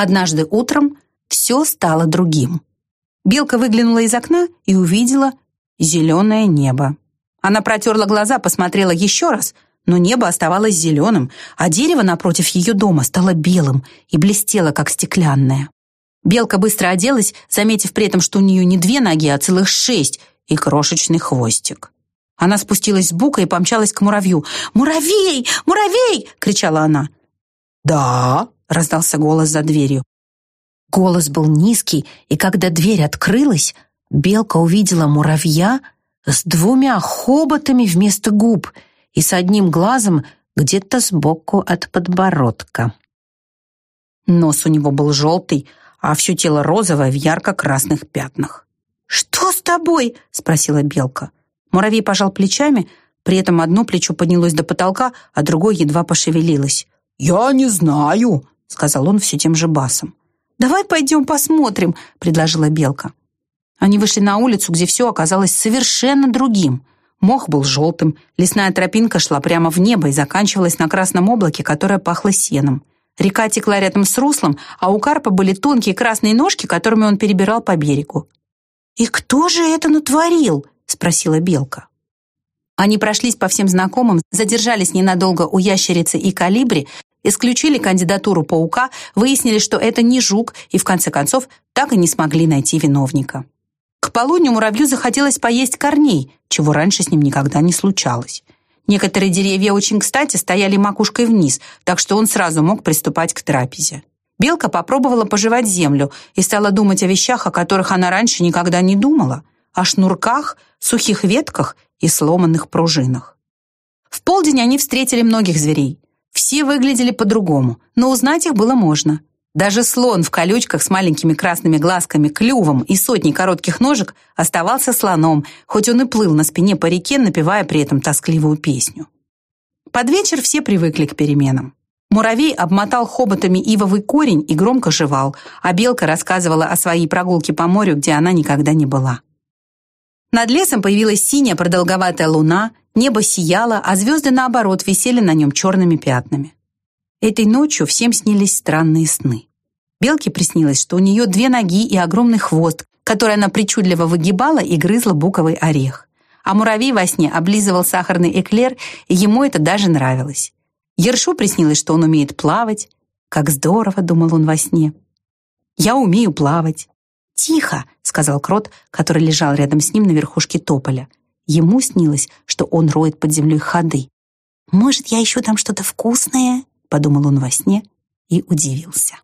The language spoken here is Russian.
Однажды утром все стало другим. Белка выглянула из окна и увидела зеленое небо. Она протерла глаза, посмотрела еще раз, но небо оставалось зеленым, а дерево напротив ее дома стало белым и блестело, как стеклянное. Белка быстро оделась, заметив при этом, что у нее не две ноги, а целых шесть и крошечный хвостик. Она спустилась с бука и помчалась к муравью. «Муравей! Муравей!» — кричала она. «Да!» — раздался голос за дверью. Голос был низкий, и когда дверь открылась, белка увидела муравья с двумя хоботами вместо губ и с одним глазом где-то сбоку от подбородка. Нос у него был желтый, а все тело розовое в ярко-красных пятнах. «Что с тобой?» — спросила белка. Муравей пожал плечами, при этом одно плечо поднялось до потолка, а другое едва пошевелилось. «Я не знаю», — сказал он все тем же басом. «Давай пойдем посмотрим», — предложила белка. Они вышли на улицу, где все оказалось совершенно другим. Мох был желтым, лесная тропинка шла прямо в небо и заканчивалась на красном облаке, которое пахло сеном. Река текла рядом с руслом, а у карпа были тонкие красные ножки, которыми он перебирал по берегу. «И кто же это натворил?» — спросила белка. Они прошлись по всем знакомым, задержались ненадолго у ящерицы и калибри, исключили кандидатуру паука, выяснили, что это не жук, и в конце концов так и не смогли найти виновника. К полудню муравью захотелось поесть корней, чего раньше с ним никогда не случалось. Некоторые деревья очень кстати стояли макушкой вниз, так что он сразу мог приступать к трапезе. Белка попробовала пожевать землю и стала думать о вещах, о которых она раньше никогда не думала, о шнурках, сухих ветках и сломанных пружинах. В полдень они встретили многих зверей. Все выглядели по-другому, но узнать их было можно. Даже слон в колючках с маленькими красными глазками, клювом и сотней коротких ножек оставался слоном, хоть он и плыл на спине по реке, напевая при этом тоскливую песню. Под вечер все привыкли к переменам. Муравей обмотал хоботами ивовый корень и громко жевал, а белка рассказывала о своей прогулке по морю, где она никогда не была. Над лесом появилась синяя продолговатая луна, небо сияло, а звезды, наоборот, висели на нем черными пятнами. Этой ночью всем снились странные сны. Белке приснилось, что у нее две ноги и огромный хвост, который она причудливо выгибала и грызла буковый орех. А муравей во сне облизывал сахарный эклер, и ему это даже нравилось. Ершу приснилось, что он умеет плавать. Как здорово, думал он во сне. Я умею плавать. Тихо, сказал крот, который лежал рядом с ним на верхушке тополя. Ему снилось, что он роет под землей ходы. Может, я ищу там что-то вкусное? подумал он во сне и удивился.